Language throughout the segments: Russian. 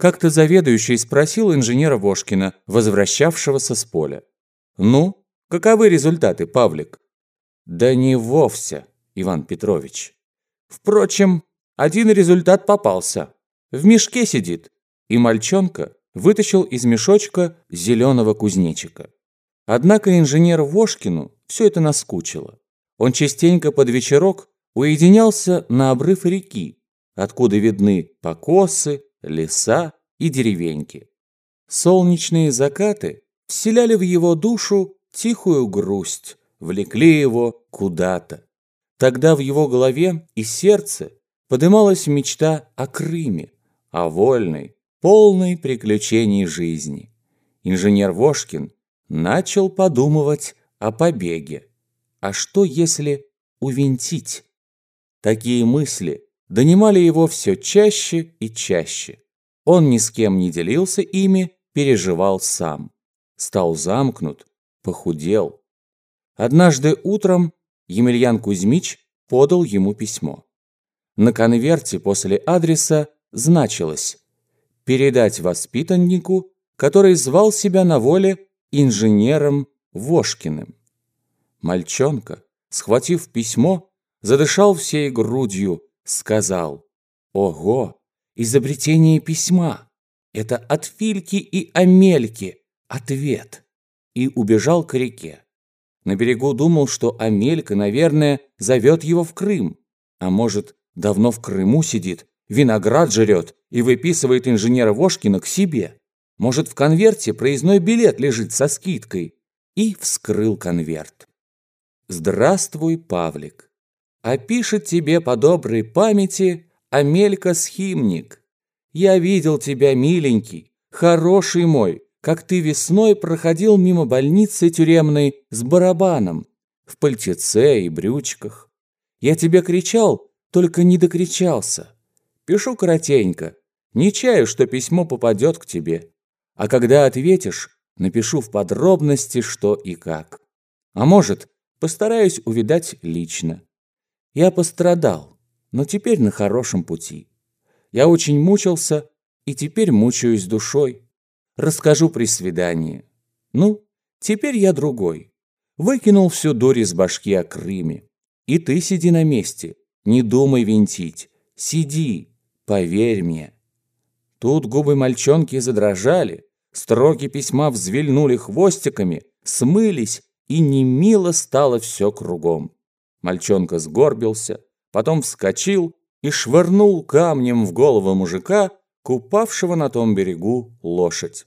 как-то заведующий спросил инженера Вошкина, возвращавшегося с поля. «Ну, каковы результаты, Павлик?» «Да не вовсе, Иван Петрович. Впрочем, один результат попался. В мешке сидит». И мальчонка вытащил из мешочка зеленого кузнечика. Однако инженеру Вошкину все это наскучило. Он частенько под вечерок уединялся на обрыв реки, откуда видны покосы, леса и деревеньки. Солнечные закаты вселяли в его душу тихую грусть, влекли его куда-то. Тогда в его голове и сердце подымалась мечта о Крыме, о вольной, полной приключений жизни. Инженер Вошкин начал подумывать о побеге. А что, если увинтить? Такие мысли донимали его все чаще и чаще. Он ни с кем не делился ими, переживал сам. Стал замкнут, похудел. Однажды утром Емельян Кузьмич подал ему письмо. На конверте после адреса значилось «Передать воспитаннику, который звал себя на воле инженером Вошкиным». Мальчонка, схватив письмо, задышал всей грудью, сказал «Ого, изобретение письма! Это от Фильки и Амельки ответ!» И убежал к реке. На берегу думал, что Амелька, наверное, зовет его в Крым. А может, давно в Крыму сидит, виноград жрет и выписывает инженера Вошкина к себе. Может, в конверте проездной билет лежит со скидкой. И вскрыл конверт. «Здравствуй, Павлик!» А пишет тебе по доброй памяти Амелька Схимник. Я видел тебя, миленький, хороший мой, как ты весной проходил мимо больницы тюремной с барабаном, в пальтеце и брючках. Я тебе кричал, только не докричался. Пишу коротенько, не чаю, что письмо попадет к тебе. А когда ответишь, напишу в подробности, что и как. А может, постараюсь увидать лично. Я пострадал, но теперь на хорошем пути. Я очень мучился и теперь мучаюсь душой. Расскажу при свидании. Ну, теперь я другой. Выкинул всю дурь из башки о Крыме. И ты сиди на месте, не думай винтить. Сиди, поверь мне. Тут губы мальчонки задрожали, строки письма взвильнули хвостиками, смылись, и немило стало все кругом. Мальчонка сгорбился, потом вскочил и швырнул камнем в голову мужика, купавшего на том берегу лошадь.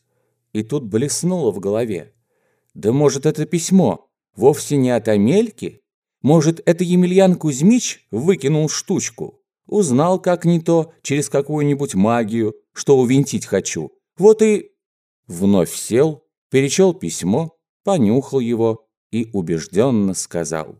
И тут блеснуло в голове. Да может, это письмо вовсе не от Амельки? Может, это Емельян Кузьмич выкинул штучку? Узнал, как не то, через какую-нибудь магию, что увинтить хочу. Вот и... Вновь сел, перечел письмо, понюхал его и убежденно сказал.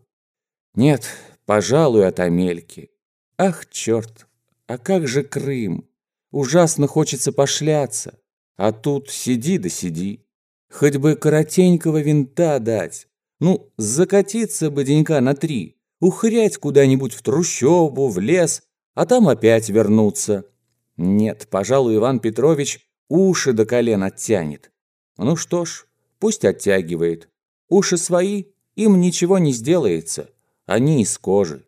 Нет, пожалуй, от Амельки. Ах, черт, а как же Крым? Ужасно хочется пошляться. А тут сиди да сиди. Хоть бы коротенького винта дать. Ну, закатиться бы денька на три. Ухрять куда-нибудь в трущобу, в лес, а там опять вернуться. Нет, пожалуй, Иван Петрович уши до колен оттянет. Ну что ж, пусть оттягивает. Уши свои, им ничего не сделается они из кожи.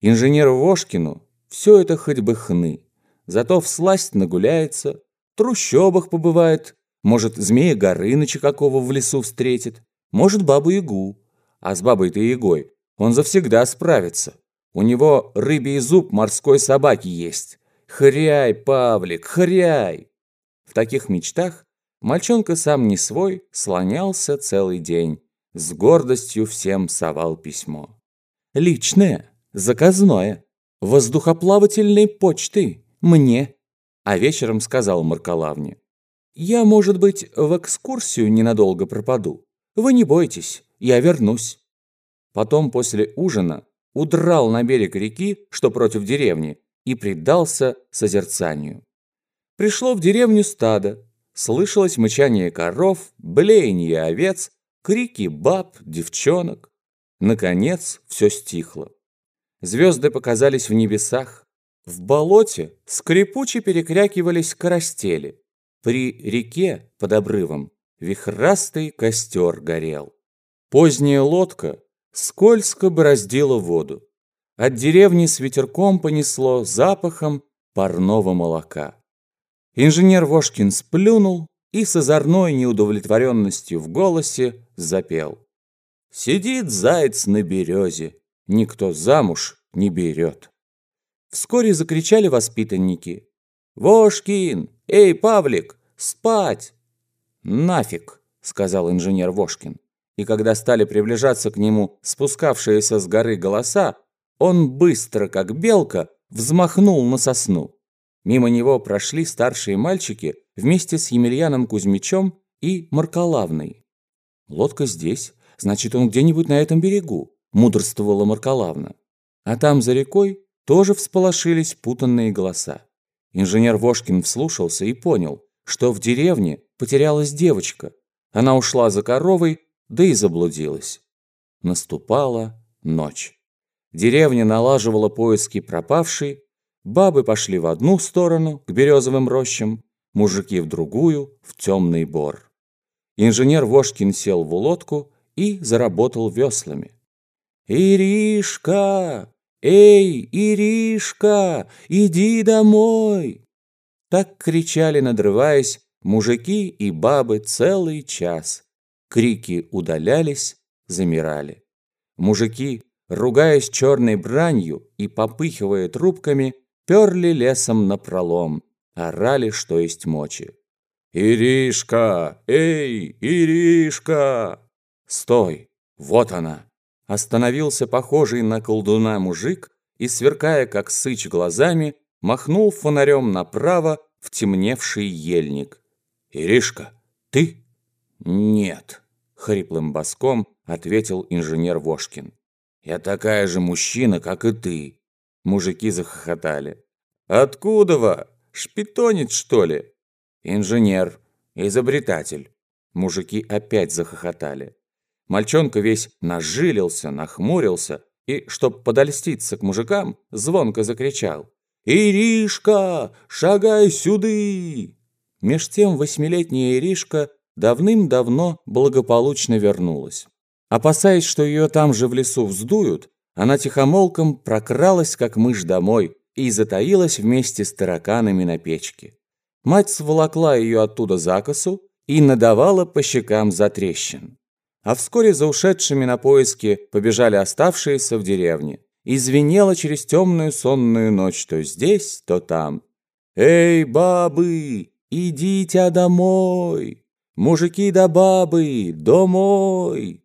Инженеру Вошкину все это хоть бы хны. Зато всласть нагуляется, в трущобах побывает, может, змея Горыныча какого в лесу встретит, может, бабу-ягу. А с бабой-то ягой он завсегда справится. У него рыбий зуб морской собаки есть. Хряй, Павлик, хряй! В таких мечтах мальчонка сам не свой слонялся целый день, с гордостью всем совал письмо. Личное, заказное, воздухоплавательной почты, мне. А вечером сказал Маркалавне. Я, может быть, в экскурсию ненадолго пропаду. Вы не бойтесь, я вернусь. Потом после ужина удрал на берег реки, что против деревни, и предался созерцанию. Пришло в деревню стадо, слышалось мычание коров, блеяние овец, крики баб, девчонок. Наконец все стихло. Звезды показались в небесах. В болоте скрипуче перекрякивались карастели. При реке под обрывом вихрастый костер горел. Поздняя лодка скользко бороздила воду. От деревни с ветерком понесло запахом парного молока. Инженер Вошкин сплюнул и с озорной неудовлетворенностью в голосе запел. Сидит заяц на березе, никто замуж не берет. Вскоре закричали воспитанники. «Вошкин! Эй, Павлик! Спать!» «Нафиг!» — сказал инженер Вошкин. И когда стали приближаться к нему спускавшиеся с горы голоса, он быстро, как белка, взмахнул на сосну. Мимо него прошли старшие мальчики вместе с Емельяном Кузьмичем и Маркалавной. «Лодка здесь, значит, он где-нибудь на этом берегу», – мудрствовала Маркалавна. А там, за рекой, тоже всполошились путанные голоса. Инженер Вошкин вслушался и понял, что в деревне потерялась девочка. Она ушла за коровой, да и заблудилась. Наступала ночь. Деревня налаживала поиски пропавшей, Бабы пошли в одну сторону, к березовым рощам, мужики в другую, в темный бор. Инженер Вошкин сел в лодку и заработал веслами. «Иришка! Эй, Иришка, иди домой!» Так кричали, надрываясь, мужики и бабы целый час. Крики удалялись, замирали. Мужики, ругаясь черной бранью и попыхивая трубками, перли лесом напролом, орали, что есть мочи. «Иришка! Эй, Иришка!» «Стой! Вот она!» Остановился похожий на колдуна мужик и, сверкая как сыч глазами, махнул фонарем направо в темневший ельник. «Иришка, ты?» «Нет», — хриплым боском ответил инженер Вошкин. «Я такая же мужчина, как и ты. Мужики захохотали. «Откуда вы? Шпитонец, что ли?» «Инженер, изобретатель». Мужики опять захохотали. Мальчонка весь нажилился, нахмурился и, чтоб подольститься к мужикам, звонко закричал. «Иришка, шагай сюды!» Меж тем восьмилетняя Иришка давным-давно благополучно вернулась. Опасаясь, что ее там же в лесу вздуют, она тихомолком прокралась, как мышь, домой и затаилась вместе с тараканами на печке. Мать сволокла ее оттуда за косу и надавала по щекам за трещин. А вскоре за ушедшими на поиски побежали оставшиеся в деревне. И звенело через темную сонную ночь то здесь, то там. «Эй, бабы, идите домой! Мужики да бабы, домой!»